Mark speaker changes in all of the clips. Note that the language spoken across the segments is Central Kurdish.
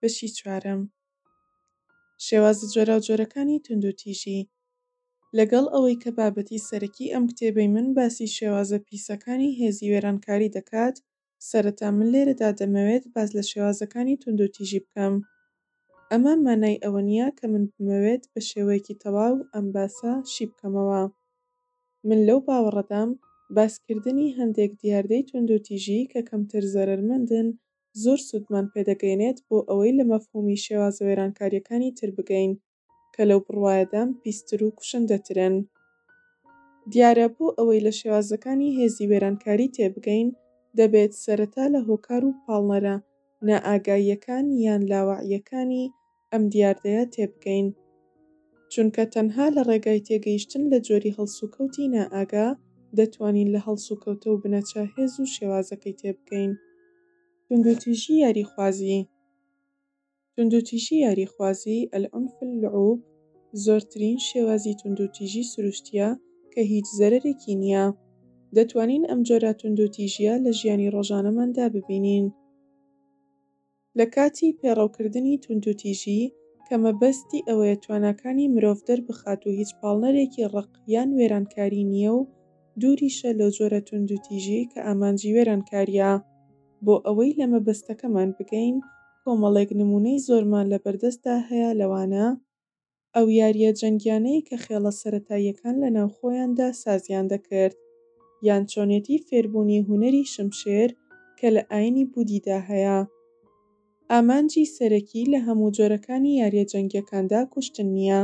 Speaker 1: بەشی چوارەم، شێوازە جۆراوجۆرەکانی توندوتیژی، لەگەڵ ئەوەی کە بابەتی سەرەکی ئەم کتێبەی من باسی شێوازە پیسەکانی هێزی وێرانکاری دەکات، سەرەتا من لێرەدا دەمەوێت باس لە شێوازەکانی توندوتیژی بکەم، ئەمە مانای ئەوە نییە کە من بمەوێت بە شێوەیەکی تەواو ئەم باسە شی بکەمەوە. من لەو باوەڕەدام باسکردنی هەندێک دیاردەی توندوتیژی کە کەمتر زەرەرمەندن زۆر سوودمان پێدەگەیەنێت بۆ ئەوەی لە مەفهوومی شێوازە وێرانکارییەکانی تر بگەین کە لەو بڕوایەدام پیستر و کوشندەترن. دیارە بۆ ئەوەی لە شێوازەکانی هێزی وێرانکاری تێبگەین، دەبێت سەرەتا لە هۆکار و پاڵنەرە نائاگاییەکان یان لاوەعییەکانی ئەم دیاردەیە تێبگەین. چونکە تەنها لە ڕێگای تێگەیشتن لە جۆری هەڵسوکەوتی نائاگا، دەتوانین لە هەڵسوکەوتە و بنەچە هێز و شێوازەکەی تێبگەین. توندوتیژی یاریخوازی. توندوتیژی یاریخوازی، العنف اللعوب، زۆرترین شێوازی توندوتیژی سروشتییە کە هیچ زەرەرێکی نییە. دەتوانین ئەم جۆرە توندوتیژییە لە ژیانی ڕۆژانەماندا ببینین. لە کاتی پێڕەوکردنی توندوتیژی، کە مەبەستی ئەوەیە تواناکانی مرۆڤ دەربخات و هیچ پاڵنەرێکی ڕق یان وێرانکاری نییە و دووریشە لەو جۆرە توندوتیژی کە ئامانجی وێرانکارییە. بۆ ئەوەی لە مەبەستەکەمان بگەین، کۆمەڵێک نموونەی زۆرمان لە بەردەستدا هەیە، لەوانە، ئەو یارییە جەنگیانەی کە خێڵە سەرەتاییەکان لە ناوخۆیاندا سازیان دەکرد، یان چۆنێتی فێربوونی هونەری شمشێر کە لە ئاینی بودیدا هەیە. ئامانجی سەرەکی لە هەموو جۆرەکانی یاریە جەنگیەکاندا کوشتن نیە،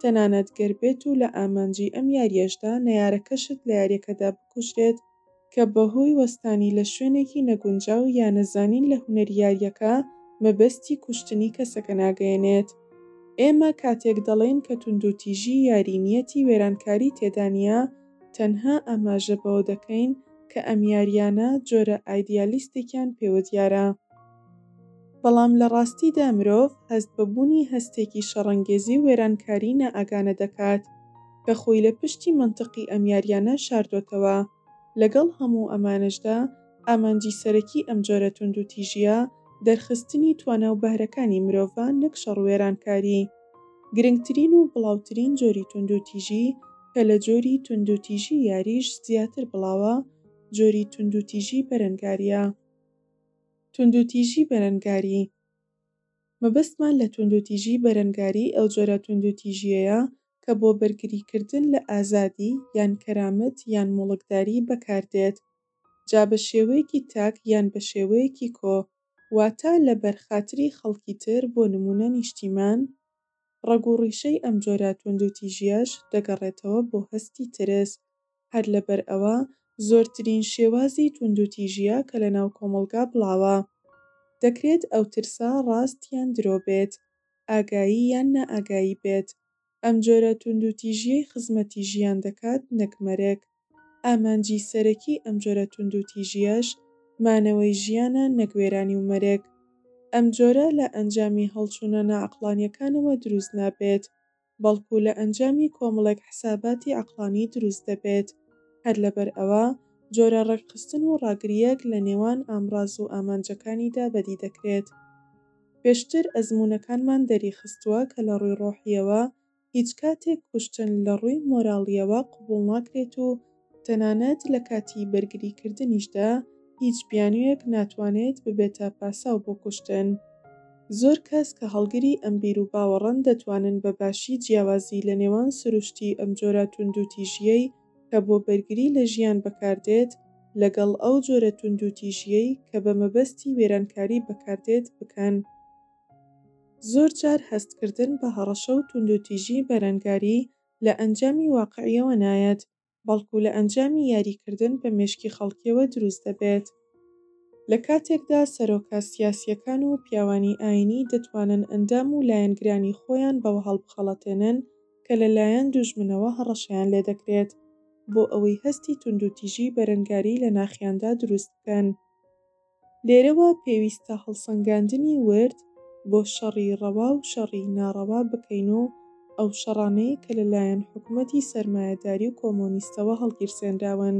Speaker 1: تەنانەت گەر بێت و لە ئامانجی ئەم یاریەشدا نەیارەکەشت لە یاریەکەدا بکوژرێت کە بەهۆی وەستانی لە شوێنێکی نەگونجاو یا نەزانین لە هونەری یاریەکە مەبەستی کوشتنی کەسەکە ناگەیەنێت. ئێمە کاتێک دەڵێین کە توندوتیژی یاری نیەتی وێرانکاری تێدا نیە تەنها ئاماژە بەوە دەکەین کە ئەم یاریانە جۆرە ئایدیالیستێکیان پێوەدیارە، بەڵام لە ڕاستیدا مرۆڤ هەست بە بوونی هەستێکی شەڕەنگێزی و وێرانکاری نائاگانە دەکات کە خۆی لە پشتی مەنتقی ئەم یاریانە شاردۆتەوە. لەگەڵ هەموو ئەمانەشدا ئامانجی سەرەکی ئەم جۆرە توندوتیژییە دەرخستنی توانا و بەهرەکانی مرۆڤە نەک شەڕ و وێرانکاری. گرنگترین و بڵاوترین جۆری توندوتیژی کە لە جۆری توندوتیژی یاریش زیاتر بڵاوە جۆری توندوتیژی بەرەنگارییە. توندوتیژی بەرەنگاری، مەبەستمان لە توندوتیژی بەرەنگاری ئەو جۆرە توندوتیژییەیە کە بۆ بەرگریکردن لە ئازادی یان کەرامەت یان موڵکداری بەکاردێت، جا بە شێوەیەکی تاک یان بە شێوەیەکی کۆ، واتە لەبەر خاتری خەڵکی تر بۆ نموونە نیشتیمان، ڕەگ و ڕیشەی ئەم جۆرە توندوتیژییەش دەگەڕێتەوە بۆ هەستی ترس، هەر لەبەر ئەوە زۆرترین شێوازی توندوتیژییە کە لەناو کۆمەڵگا بڵاوە. دەکرێت ئەو ترسە ڕاست یان درۆ بێت، ئاگایی یان نائاگایی بێت، ئەم جۆرە توندوتیژییەی خزمەتی ژیان دەکات نەک مەرگ. ئامانجی سەرەکی ئەم جۆرە توندوتیژییەش مانەوەی ژیانە نەک وێرانی و مەرگ. ئەم جۆرە لە ئەنجامی هەڵچوونە ناعەقڵانییەکانەوە دروست نابێت، بەڵکو لە ئەنجامی کۆمەڵێک حساباتی عەقڵانی دروست دەبێت. هەر لەبەر ئەوە جۆرە ڕێکخستن و ڕاگرییەک لە نێوان ئامڕاز و ئامانجەکانیدا بەدی دەکرێت. پێشتر ئەزموونەکانمان دەریخستووە کە لە ڕووی ڕۆحییەوە هیچ کاتێک کوشتن لە ڕووی مۆراڵییەوە قبوڵ ناکرێت و تەنانەت لە کاتی بەرگریکردنیشدا هیچ بیانوویەک ناتوانێت ببێتە پاساو بۆ کوشتن. زۆر کەس کە هەڵگری ئەم بیروباوەڕەن دەتوانن بە باشی جیاوازی لە نێوان سروشتی ئەم جۆرە توندوتیژییەی کە بۆ بەرگری لە ژیان بەکاردێت لەگەڵ ئەو جۆرە توندوتیژییەی کە بە مەبەستی وێرانکاری بەکاردێت بکەن. زۆر جار هەست کردن بە هەڕەشە و توندوتیژی بەرەنگاری لە ئەنجامی واقعیەوە نایەت، بەڵکو لە ئەنجامی یاری کردن بە مێشکی خەڵکیەوە دروست دەبێت. لە کاتێکدا سەرۆکە سیاسیەکان و پیاوانی ئاینی دەتوانن ئەندام و لایەنگرانی خۆیان بەوە هەڵبخەڵەتێنن کە لە لایەن دوژمنەوە هەڕەشەیان لێ دەکرێت بۆ ئەوەی هەستی توندوتیژی بەرەنگاری لە ناخیاندا دروست بکەن، لێرەوە پێویستە هەڵسەنگاندنی ورد بۆ شەڕی ڕەوا و شەڕی ناڕەوا بکەین و ئەو شەڕانەی کە لە لایەن حکومەتی سەرمایەداری و کۆمۆنیستەوە هەڵگیرسێنراون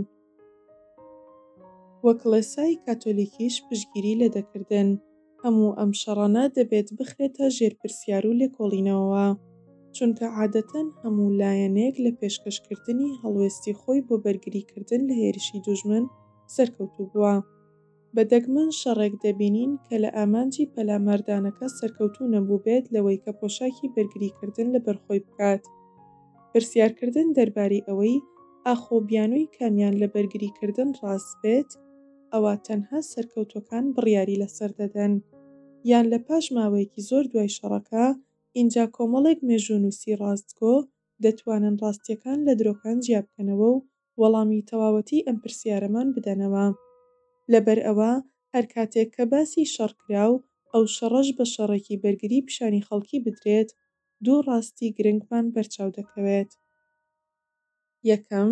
Speaker 1: و کڵێسای کاتۆلیکیش پشتگیری لێ دەکردن، هەموو ئەم شەڕانە دەبێت بخرێتە ژێر پرسیار و لێکۆڵینەوەوە، چونکە عادەتەن هەموو لایەنێک لە پێشکەشکردنی هەڵوێستی خۆی بۆ بەرگریکردن لە هێرشی دوژمن سەرکەوتوو بووە. بە دەگمەن شەڕێک دەبینین کە لە ئامانجی پەلاماردانەکە سەرکەوتوو نەبووبێت لەوەی کە پۆشاکی بەرگریکردن لەبەر خۆی بکات. پرسیارکردن دەربارەی ئەوەی ئاخۆ بیانووی کامیان لە بەرگریکردن ڕاست بێت، ئەوا تەنها سەرکەوتووەکان بڕیاری لەسەر دەدەن. یان لە پاش ماوەیەکی زۆر دوای شەڕەکە، ئینجا کۆمەڵێک مێژوونووسی ڕاستگۆ دەتوانن ڕاستییەکان لە درۆکان جیابکەنەوە و وەڵامی تەواوەتی ئەم پرسیارەمان بدەنەوە. لەبەرئەوە هەر کاتێک کە باسی شەڕ کرا و ئەو شەڕەش بە شەڕێکی بەرگری پیشانی خەڵکی بدرێت، دوو ڕاستی گرنگمان بەرچاو دەکەوێت. یەکەم،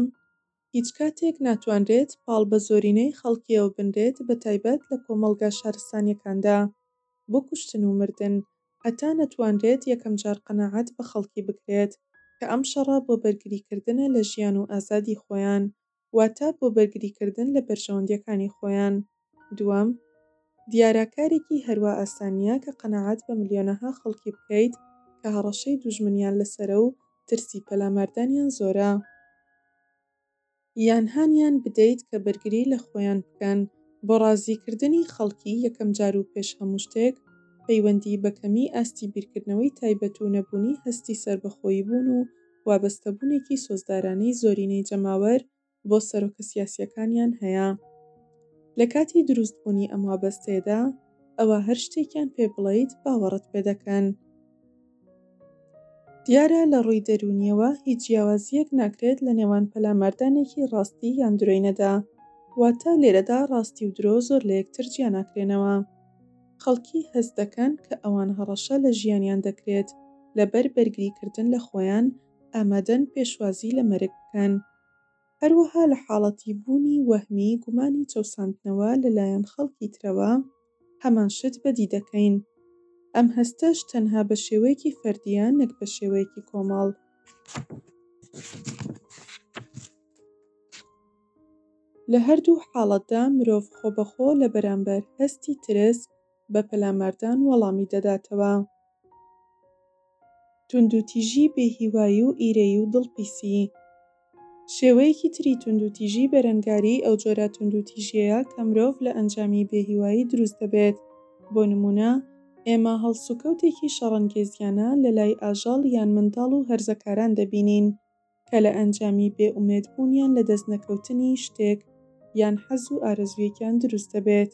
Speaker 1: هیچ کاتێک ناتوانرێت پاڵ بە زۆرینەی خەڵکییەوە بنرێت بەتایبەت لە کۆمەڵگا شارستانییەکاندا. بۆ کوشتن و مردن هەتا نەتوانرێت یەکەم جار قەناعەت بە خەڵکی بکرێت کە ئەم شەڕە بۆ بەرگریکردنە لە ژیان و ئازادی خۆیان واتە بۆ بەرگریکردن لە بەرژەوەندیەکانی خۆیان دووەم دیارە کارێکی هەروا ئاسان نیە کە قەناعەت بە ملیۆنەها خەڵکی بکەیت کە هەڕەشەی دوژمنیان لەسەرە و ترسی پەلاماردانیان زۆرە. یان هانیان بدەیت کە بەرگری لە خۆیان بکەن. بۆ ڕازیکردنی خەڵکی یەکەم جار و پێش هەموو شتێک پەیوەندی بە کەمیی ئاستی بیرکردنەوەی تایبەت و نەبوونی هەستی سەربەخۆییبوون و وابەستەبوونێکی سۆزدارانەی زۆرینەی جەماوەر بۆ سەرۆکە سیاسییەکانیان هەیە. لە کاتی دروستبوونی ئەم وابەستەیەدا ئەوا هەر شتێکیان پێ بڵێیت باوەڕت پێ دەکەن. دیارە لە ڕووی دەروونییەوە هیچ جیاوازییەک ناکرێت لە نێوان پەلاماردانێکی ڕاستی یان درۆینەدا، واتە لێرەدا ڕاستی و درۆ زۆر لە یەکتر جیا ناکرێنەوە. خەڵکی هەست دەکەن کە ئەوان هەڕەشە لە ژیانیان دەکرێت، لەبەر بەرگریکردن لە خۆیان، ئامادەن پێشوازی لە مەرگ بکەن. هەروەها لە حاڵەتی بوونی وەهمی گومانی چەوساندنەوە لە لایەن خەڵکی ترەوە هەمان شت بەدی دەکەین. ئەم هەستەش تەنها بە شێوەیەکی فەردییە نەک بە شێوەیەکی کۆمەڵ. لە هەردوو حاڵەتدا مرۆڤ خۆبەخۆ لە بەرامبەر هەستی ترس، بە پەلاماردان وەڵامی دەداتەوە. توندوتیژی بێ هیوایی و ئیرەیی و دڵپیسی. شێوەیەکی تری توندوتیژی بەرەنگاریی ئەو جۆرە توندوتیژیەیە کە مرۆڤ لە ئەنجامی بێ هیوایی دروست دەبێت، بۆ نموونە، ئێمە هەڵسوکەوتێکی شەڕەنگێزیانە لە لای ئاژەڵ یان منداڵ و هەرزەکاران دەبینین، کە لە ئەنجامی بێ ئومێد بوونیان لە دەست نەکەوتنی شتێک یان حەز و ئارەزوویەکیان دروست دەبێت.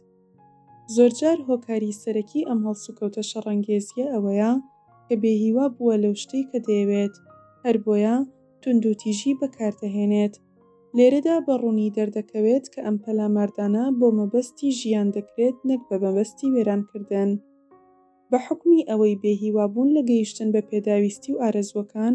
Speaker 1: زۆرجار هۆکاری سەرەکی ئەم هەڵسوکەوتە شەڕەنگێزییە ئەوەیە کە بێ هیوا بووە لەو شتەی کە دەیەوێت، هەر بۆیە توندوتیژی بەکار دەهێنێت. لێرەدا بە ڕوونی دەردەکەوێت کە ئەم پەلاماردانە بۆ مەبەستی ژیان دەکرێت نەک بە مەبەستی وێرانکردن. بە حوکمی ئەوەی بێ هیوا بوون لە گەیشتن بە پێداویستی و ئارەزووەکان،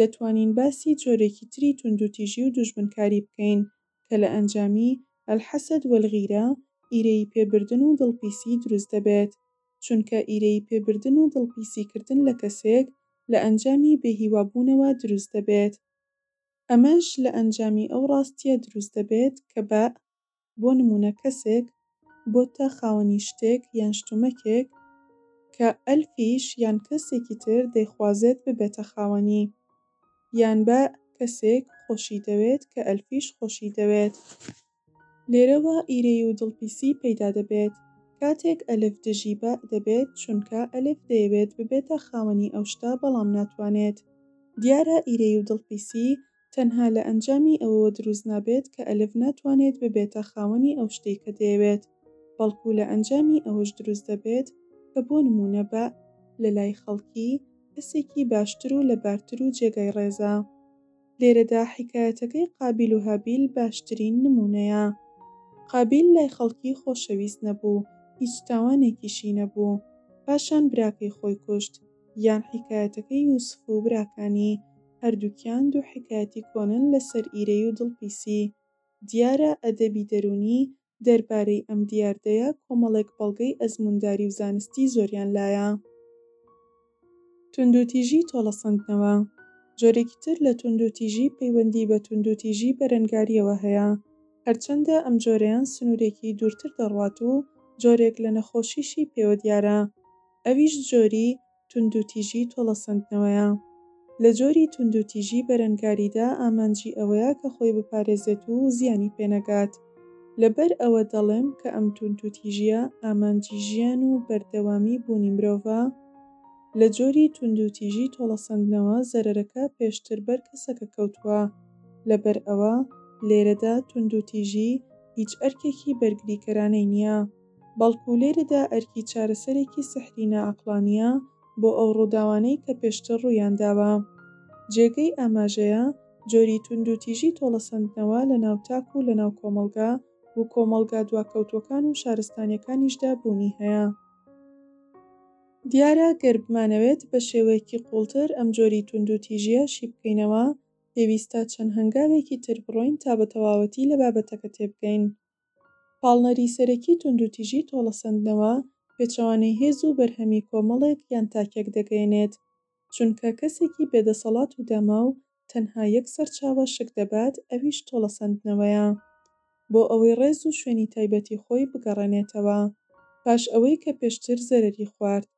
Speaker 1: دەتوانین باسی جۆرێکی تری توندوتیژی و دوژمنکاری بکەین کە لە ئەنجامی، الحسد والغیرە، ئیرەیی پێ بردن و دڵپیسی دروست دەبێت، چونکە ئیرەیی پێ بردن و دڵپیسی کردن لە کەسێک لە ئەنجامی بێ هیوا بوونەوە دروست دەبێت. ئەمەش لە ئەنجامی ئەو ڕاستیە دروست دەبێت کە بە، بۆ نموونە کەسێک بۆتە خاوەنی شتێک یان شتومەکێک کە ئەلفیش یان کەسێکی تر دەیخوازێت ببێتە خاوەنی، یان با کەسێک خۆشی دەوێت کە ئەلفیش خۆشی دەوێت. لێرەوە ئیرەیی و دڵپیسی پەیدا دەبێت کاتێک ئەلف دژی بە دەبێت، چونکە ئەلف دەیەوێت ببێتە خاوەنی ئەو شتە بەڵام ناتوانێت. دیارە ئیرەیی و دڵپیسی تەنها لە ئەنجامی ئەوەوە دروست نابێت کە ئەلف ناتوانێت ببێتە خاوەنی ئەو شتەی کە دەیەوێت، بەڵکو لە ئەنجامی ئەوەش دروست دەبێت کە بۆ نموونە بە، لە لای خەڵکی، کەسێکی باشتر و لەبارتر و جێگای ڕێزە. لێرەدا حیکایەتەکەی قابیل و هابیل باشترین نموونەیە. قابیل لای خەڵکی خۆشەویست نەبوو، هیچ تاوانێکیشی نەبوو، پاشان براکەی خۆی کوشت، یان حیکایەتەکەی یوسف و براکانی، هەردووکیان دوو حەکایەتی کۆنن لە سەر ئیرەیی و دڵپیسی. دیارە ئەدەبی دەروونی دەربارەی ئەم دیاردەیە کۆمەڵێک بەڵگەی ئەزموونداری و زانستی زۆریان لایە. توندوتیژی تۆڵەسەندنەوە، جۆرێکی تر لە توندوتیژی پەیوەندی بە توندوتیژی بەرەنگارییەوە هەیە، هەرچەندە ئەم جۆرەیان سنوورێکی دوورتر دەڕوات و جۆرێک لە نەخۆشیشی پێوە دیارە، ئەویش جۆری توندوتیژی تۆڵەسەندنەوەیە. لە جۆری توندوتیژی بەرەنگاریدا ئامانجی ئەوەیە کە خۆی بپارێزێت و زیانی پێ نەگات. لەبەر ئەوە دەڵێم کە ئەم توندوتیژییە ئامانجی ژیان و بەردەوامی بوونی مرۆڤە. لە جۆری توندوتیژی تۆڵەسەندنەوە زەرەرەکە پێشتر بەر کەسەکە کەوتووە. لەبەر ئەوە لێرەدا توندوتیژی هیچ ئەرکێکی بەرگریکەرانەی نییە. بەڵکو لێرەدا ئەرکی چارەسەرێکی سحری ناعەقڵانییە بۆ ئەو ڕووداوانەی کە پێشتر ڕوویانداوە. جێگەی ئاماژەیە جۆری توندوتیژی تۆڵەسەندنەوە لەناو تاک و لەناو کۆمەڵگا و کۆمەڵگا دواکەوتووەکان و شارستانییەکانیشدا بوونی هەیە. دیارە گەر بمانەوێت بە شێوەیەکی قووڵتر ئەم جۆری توندوتیژییە شی بکەینەوە، پێویستە چەند هەنگاوێکی تر بڕۆین تا بە تەواوەتی لە بابەتەکە تێبگەین. پاڵنەری سەرەکی توندوتیژی تۆڵەسەندنەوە پێچەوانەی هێز و بەرهەمی کۆمەڵێک یان تاکێک دەگەیەنێت، چونکە کەسێکی بێ دەسەڵات و داماو تەنها یەک سەرچاوە شک دەبات ئەویش تۆڵەسەندنەوەیە بۆ ئەوەی ڕێز و شوێنی تایبەتی خۆی بگەڕێنێتەوە پاش ئەوەی کە پێشتر زەرەری خوارد.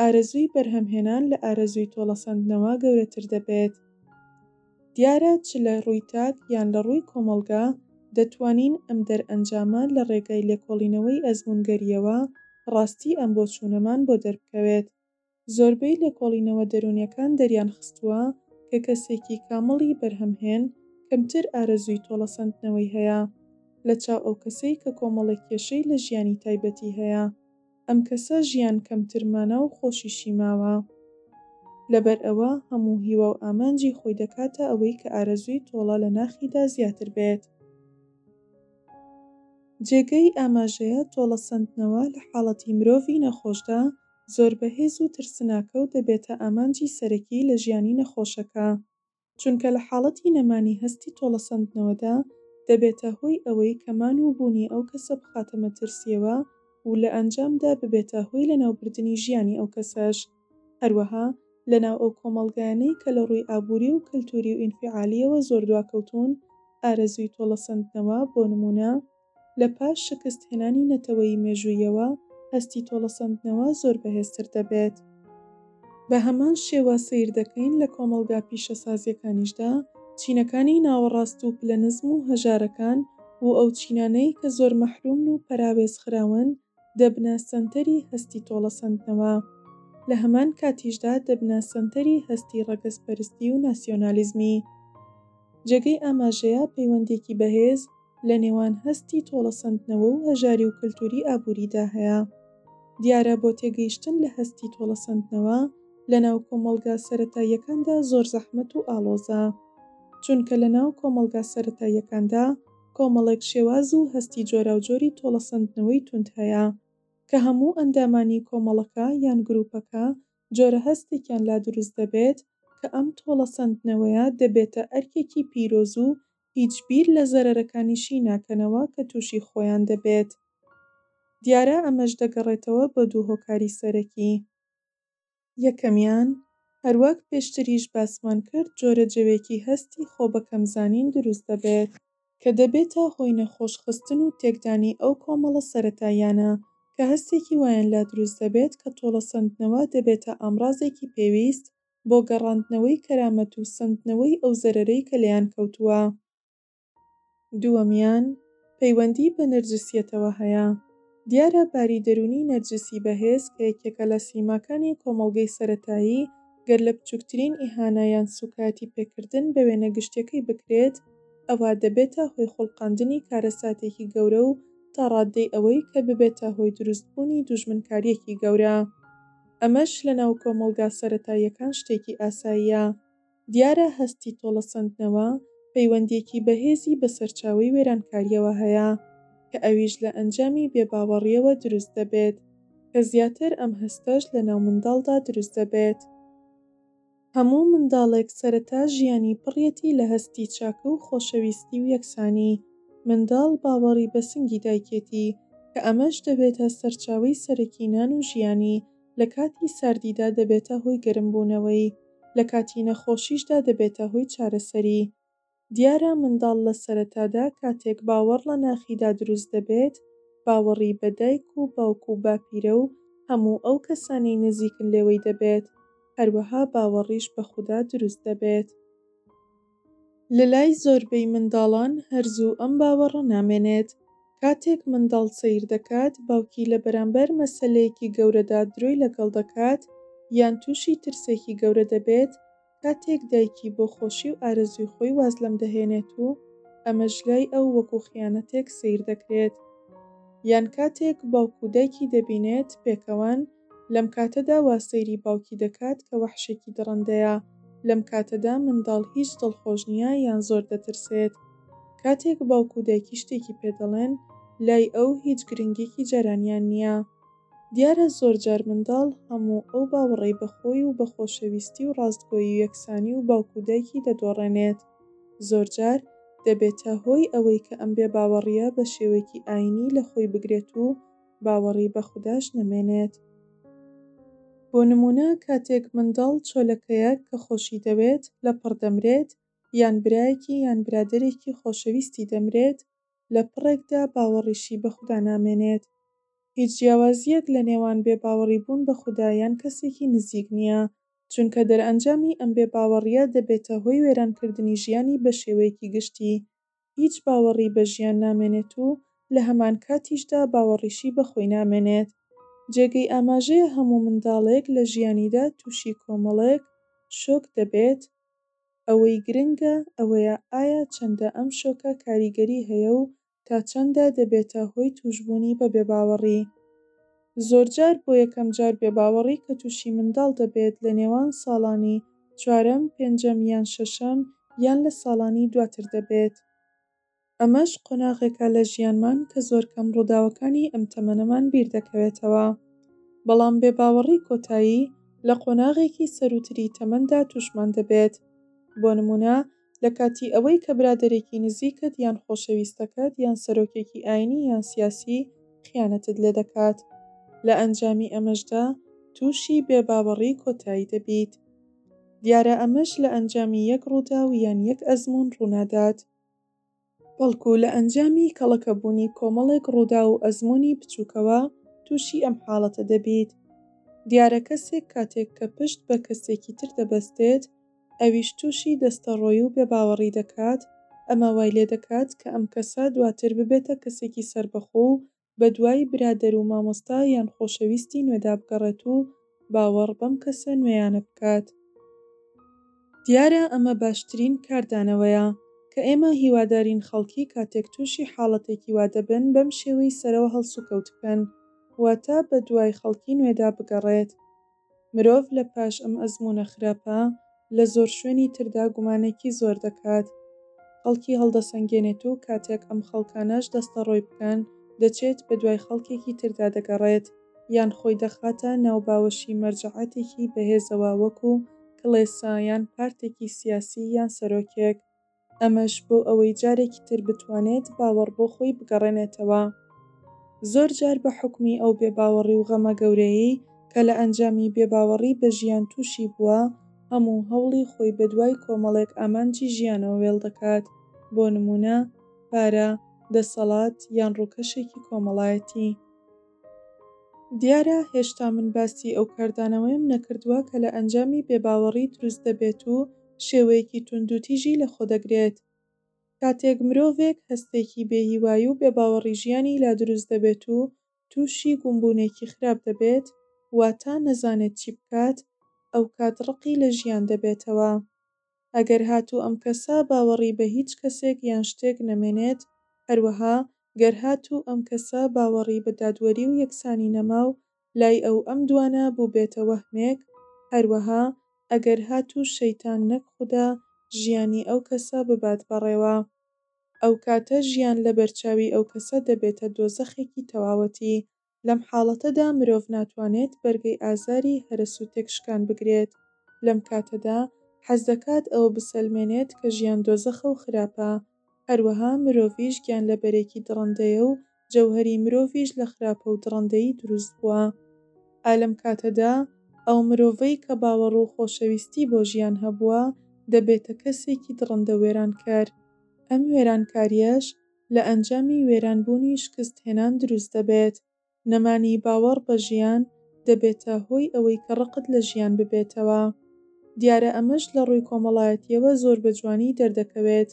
Speaker 1: ئارەزووی بەرهەمهێنان لە ئارەزووی تۆڵەسەندنەوە گەورەتر دەبێت. دیارە چ لە ڕووی تاک یان لە ڕووی کۆمەڵگا دەتوانین ئەم دەرئەنجامە لە ڕێگای لێکۆڵینەوەی ئەزموونگەرییەوە ڕاستی ئەم بۆچوونەمان بۆ دەربکەوێت. زۆربەی لێکۆڵینەوە دەروونیەکان دەریانخستووە کە کەسێکی کامڵی بەرهەمهێن کەمتر ئارەزووی تۆڵەسەندنەوەی هەیە لە چاو ئەو کەسەی کە کۆمەڵێک کێشەی لە ژیانی تایبەتی هەیە. ئەم کەسە ژیان کەمتر مانا و خۆشیشی ماوە. لەبەر ئەوە هەموو هیوا و ئامانجی خۆی دەکاتە ئەوەی کە ئارەزووی تۆڵە لە ناخیدا زیاتر بێت. جێگەی ئاماژەیە تۆڵە سەندنەوە لە حاڵەتی مرۆڤی نەخۆشدا زۆر بەهێز و ترسناکە و دەبێتە ئامانجی سەرەکی لە ژیانی نەخۆشەکە. چونکە لە حاڵەتی نەمانی هەستی تۆڵەسەندنەوەدا دەبێتە هۆی ئەوەی کە مان و بوونی ئەو کەسە بخاتە مەترسییەوە و لە ئەنجامدا ببێتە هۆی لەناوبردنی ژیانی ئەو کەسەش هەروەها لە ناو ئەو کۆمەڵگایانەی کە لە ڕووی ئابووری و کەلتووری و ئینفیعالییەوە زۆر دواکەوتوون ئارەزووی تۆڵەسەندنەوە بۆ نموونە لە پاش شکستهێنانی نەتەوەیی مێژووییەوە، هەستی تۆڵەسەندنەوە زۆر بەهێزتر دەبێت. بە هەمان شێوە سەیر دەکەین لە کۆمەڵگا پیشەسازییەکانیشدا، چینەکانی ناوەڕاست و پلە نزم و هەژارەکان و ئەو چینانەی کە زۆر مەحرومن و پەراوێزخراون، دەبنە سەنتەری هەستی تۆڵەسەندنەوە. لە هەمان کاتیشدا دەبنە سەنتەری هەستی ڕەگەزپەرستی و ناسیۆنالیزمی. جێگەی ئاماژەیە پەیوەندییەکی بەهێز، لە نێوان هەستی تۆڵەسەندنەوە و هەژاری و کەلتوری ئابوریدا هەیە. دیارە بۆ تێگەیشتن لە هەستی تۆڵەسەندنەوە لە ناو کۆمەڵگا سەرەتاییەکاندا زۆر زەحمەت و ئاڵۆزە. چونکە لە ناو کۆمەڵگا سەرەتاییەکاندا کۆمەڵێک شێواز و هەستی جۆراوجۆری تۆڵەسەندنەوەی توند هەیە کە هەموو ئەندامانی کۆمەڵەکە یان گروپەکە جۆرە هەستێکیان لا دروست دەبێت کە ئەم تۆڵەسەندنەوەیە دەبێتە ئەرکێکی پیرۆز و هیچ بیر لە زەرەرەکانیشی ناکەنەوە کە تووشی خۆیان دەبێت. دیارە ئەمەش دەگەڕێتەوە بۆ دوو هۆکاری سەرەکی. یەکەمیان، هەروەک پێشتریش باسمان کرد، جۆرە جەوێکی هەستی خۆ بە کەم زانین دروست دەبێت، کە دەبێتە هۆی نەخۆش خستن و تێکدانی ئەو کۆمەڵە سەرەتاییانە کە هەستێکی وایان لا دروست دەبێت کە تۆڵەسەندنەوە دەبێتە ئامڕازێکی پێویست بۆ گەڕاندنەوەی کەرامەت و سەندنەوەی ئەو زەرەرەی کە لێیان کەوتووە. دووەمیان پەیوەندی بە نەرجسیەتەوە هەیە، دیارە باری دەروونی نەرجسی بەهێز کە یەکێکە لە سیماکانی کۆمەڵگەی سەرەتایی گەر لە بچووکترین ئیهانە یان سووکایەتی پێکردن بە وێنە گشتیەکەی بکرێت ئەوا دەبێتە هۆی خوڵقاندنی کارەساتێکی گەورە و تاڕاددەی ئەوەی کە ببێتە هۆی دروستبوونی دوژمنکاریەکی گەورە ئەمەش لە ناو کۆمەڵگا سەرەتاییەکان شتێکی ئاساییە. دیارە هەستی تۆڵەسەندنەوە پەیوەندییەکی بەهێزی بە سەرچاوەی وێرانکارییەوە هەیە، کە ئەویش لە ئەنجامی بێباوەڕییەوە دروست دەبێت، کە زیاتر ئەم هەستەش لە ناو منداڵدا دروست دەبێت. هەموو منداڵێک سەرەتا ژیانی پڕیەتی لە هەستی چاکە و خۆشەویستی و یەکسانی، منداڵ باوەڕی بە سنگی دایکێتی، کە ئەمەش دەبێتە سەرچاوەی سەرەکی نان و ژیانی، لە کاتی ساردیدا دەبێتە هۆی گەرمبوونەوەی، لە کاتی نەخۆشیشدا دەبێتە هۆی چارەسەری. دیارە منداڵ لە سەرەتادا کاتێک باوەڕ لە ناخیدا دروست دەبێت، باوەڕی بە دایک و باوک و باپیرە و هەموو ئەو کەسانەی نزیکن لێوەی دەبێت، هەروەها باوەڕیش بە خودا دروست دەبێت. لەلای زۆربەی منداڵان هەر زوو ئەم باوەڕە نامێنێت. کاتێک منداڵ سەیر دەکات، باوکی لە بەرامبەر مەسەلەیەکی گەورەدا درۆی لەگەڵ دەکات یان تووشی ترسێکی گەورە دەبێت، کاتێک دایکی بۆ خۆشی و ئارەزووی خۆی واز لەم دەهێنێت و ئەمەش لای ئەو وەکو خیانەتێک سەیر دەکرێت. یان کاتێک باوک و دایکی دەبینێت پێکەوەن، لەم کاتەدا وا سەیری باوکی دەکات کە وەحشێکی دڕندەیە، لەم کاتەدا منداڵ هیچ دڵخۆش نییە یان زۆر دەترسێت. کاتێک باوک و دایکی شتێکی پێ دەڵێن، لای ئەو هیچ گرنگییەکی جارانیان نییە. دیارە زۆرجار منداڵ هەموو ئەو باوەڕەی بە خۆی و بە خۆشەویستی و ڕاستگۆیی و یەکسانی و باوک و دایکی دەدۆڕێنێت، زۆرجار دەبێتە هۆی ئەوەی کە ئەم بێباوەڕییە بە شێوەیەکی ئایینی لە خۆی بگرێت و باوەڕی بە خوداش نەمێنێت. بۆ نموونە کاتێک منداڵ چۆلەکەیەک کە خۆشی دەوێت لەپڕ دەمرێت، یان برایەکی یان برادەرێکی خۆشەویستی دەمرێت، لە پڕێکدا باوەڕیشی بە خودا نامێنێت. هیچ جیاوازییەک لە نێوان بێ باوەڕی بوون بە خودا یان کەسێکی نزیک نییە، چونکە دەرئەنجامی ئەم بێ باوەڕییە دەبێتە هۆی وێرانکردنی ژیانی بە شێوەیەکی گشتی. هیچ باوەڕی بە ژیان نامێنێت و لە هەمان کاتیشدا باوەڕیشی بە خۆی نامێنێت. جێگەی ئاماژەیە هەموو منداڵێک لە ژیانیدا تووشی کۆمەڵێک شۆک دەبێت. ئەوەی گرنگە ئەوەیە ئایا چەندە ئەم شۆکە کاریگەری هەیە و تا چەندە دەبێتە هۆی تووشبوونی بە بێباوەڕی. زۆرجار بۆ یەکەم جار بێباوەڕی کە تووشی منداڵ دەبێت لە نێوان ساڵانی چوارەم، پێنجەم یان شەشەم یان لە ساڵانی دواتر دەبێت. ئەمەش قۆناغێکە لە ژیانمان کە زۆر کەم ڕووداوەکانی ئەم تەمەنەمان بیر دەکەوێتەوە، بەڵام بێباوەڕی کۆتایی لە قۆناغێکی سەرووتری تەمەندا تووشمان دەبێت، بۆ نموونە لە کاتی ئەوەی کە برادەرێکی نزیکت یان خۆشەویستەکەت یان سەرۆکێکی ئایینی یان سیاسی خیانەتت لێ دەکات، لە ئەنجامی ئەمەشدا تووشی بێباوەڕی کۆتایی دەبیت. دیارە ئەمەش لە ئەنجامی یەک ڕووداو یان یەک ئەزموون ڕوونادات. بەڵکو لە ئەنجامی کەڵەکەبوونی کۆمەڵێک ڕووداو و ئەزموونی بچووکەوە تووشی ئەم حاڵەتە دەبیت. دیارە کەسێک کاتێک کە پشت بە کەسێکی تر دەبەستێت، ئەویش تووشی دەستەڕۆی و بێباوەڕی دەکات، ئەمە وای لێدەکات کە ئەم کەسە دواتر ببێتە کەسێکی سەربەخۆ و بە دوای برادەر و مامۆستا یان خۆشەویستی نوێدا بگەڕێت و باوەڕ بەم کەسە نوێیانە بکات. دیارە ئەمە باشترین کاردانەوەیە، کە ئێمە هیوادارین خەڵکی کاتێک تووشی حاڵەتێکی وا دەبن بەم شێوەی سەرەوە هەڵسوکەوت بکەن، واتە بە دوای خەڵکی نوێدا بگەڕێت. مرۆڤ لە پاش ئەم ئەزموونە خراپە لە زۆر شوێنی تردا گومانێکی زۆر دەکات. خەڵکی هەڵدەسەنگێنێت و کاتێک ئەم خەڵکانەش دەستەڕۆی بکەن، دەچێت بە دوای خەڵکێکی تردا دەگەڕێت یان خۆی دەخاتە ناو باوەشی مەرجەعاتێکی بەهێزەوە وەکوو کڵێسا یان پارتێکی سیاسی یان سەرۆکێک. ئەمەش بۆ ئەوەی جارێکی تر بتوانێت باوەڕ بۆ خۆی بگەڕێنێتەوە. زۆر جار بە حوکمی ئەو بێباوەڕی و غەمە گەورەیەی کە لە ئەنجامی بێباوەڕی بە ژیان تووشی بووە، هەموو هەوڵی خۆی بەدوای کۆمەڵێک ئامانجی ژیانەوە وێڵ دەکات، بۆ نموونە، پارە، دەسەڵات، یان ڕووکەشێکی کۆمەڵایەتی. دیارە هێشتا من باسی ئەو کاردانەوەیەم نەکردووە کە لە ئەنجامی بێباوەڕی دروست دەبێت و شێوەیەکی توندوتیژی لەخۆ دەگرێت. کاتێک مرۆڤێک هەستێکی بێهیوایی و بێباوەڕی ژیانی لا دروست دەبێت و تووشی گومبوونێکی خراپ دەبێت، واتە نەزانێت چی بکات، ئەوکات ڕقی لە ژیان دەبێتەوە. ئەگەر هاتوو ئەم کەسە باوەڕی بە هیچ کەسێک یان شتێک نەمێنێت، هەروەها گەر هاتوو ئەم کەسە باوەڕی بە دادوەری و یەکسانی نەما و لای ئەو ئەم دوانە بووبێتە وەهمێک، هەروەها ئەگەر هاتوو شەیتان نەک خودا ژیانی ئەو کەسە ببات بەڕێوە، ئەو کاتە ژیان لەبەرچاوی ئەو کەسە دەبێتە دۆزەخێکی تەواوەتی، لەم حاڵەتەدا مرۆڤ ناتوانێت بەرگەی ئازاری هەرەس و تێکشکان بگرێت، لەم کاتەدا حەز دەکات ئەوە بسەلمێنێت کە ژیان دۆزەخە و خراپە، هەروەها مرۆڤیش گیانلەبەرێکی دڕندەیە و جەوهەری مرۆڤیش لە خراپە و دڕندەیی دروست بووە. ئا لەم کاتەدا ئەو مرۆڤەی کە باوەڕ و خۆشەویستی بۆ ژیان هەبووە دەبێتە کەسێکی دڕندە وێرانکەر، ئەم وێرانکارییەش لە ئەنجامی وێرانبوونی شکست هێنان دروست دەبێت، نەمانی باوەڕ بە ژیان دەبێتە هۆی ئەوەی کە ڕقت لە ژیان ببێتەوە. دیارە ئەمەش لە ڕووی کۆمەڵایەتیەوە زۆر بە جوانی دەردەکەوێت،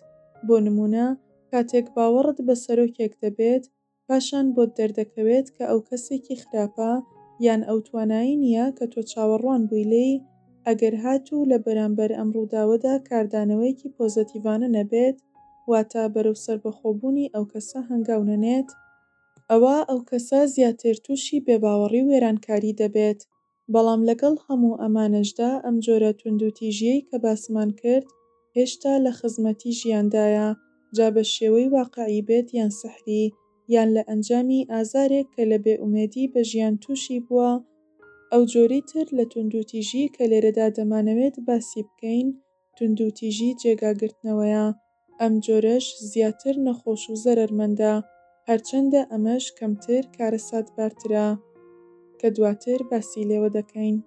Speaker 1: بۆ نموونە کاتێک باوەڕت بە سەرۆکێک دەبێت پاشان بۆت دەردەکەوێت کە ئەو کەسێکی خراپە یان ئەو توانایی نیە کە تۆ چاوەڕوان بووی لێی، ئەگەر هاتوو لە بەرامبەر ئەم ڕووداوەدا کاردانەوەیەکی پۆزەتیڤانە نەبێت، واتە بەرەو سەربەخۆبوونی ئەو کەسە هەنگاو نەنێت، ئەوا ئەو کەسە زیاتر تووشی بێباوەڕی و وێرانکاری دەبێت، بەڵام لەگەڵ هەموو ئەمانەشدا ئەم جۆرە توندوتیژییەی کە باسمان کرد هێشتا لە خزمەتی ژیاندایە، جا بە شێوەی واقعی بێت یان سحری، یان لە ئەنجامی ئازارێک کە لە بێ ئومێدی بە ژیان تووشی بووە، ئەو جۆری تر لە توندوتیژی کە لێرەدا دەمانەوێت باسی بکەین توندوتیژی جێگاگرتنەوەیە، ئەم جۆرەش زیاتر نەخۆش و زەرەرمەندە، هەرچەندە ئەمەش کەمتر کارەساتبارترە، کە دواتر باسی لێوە دەکەین.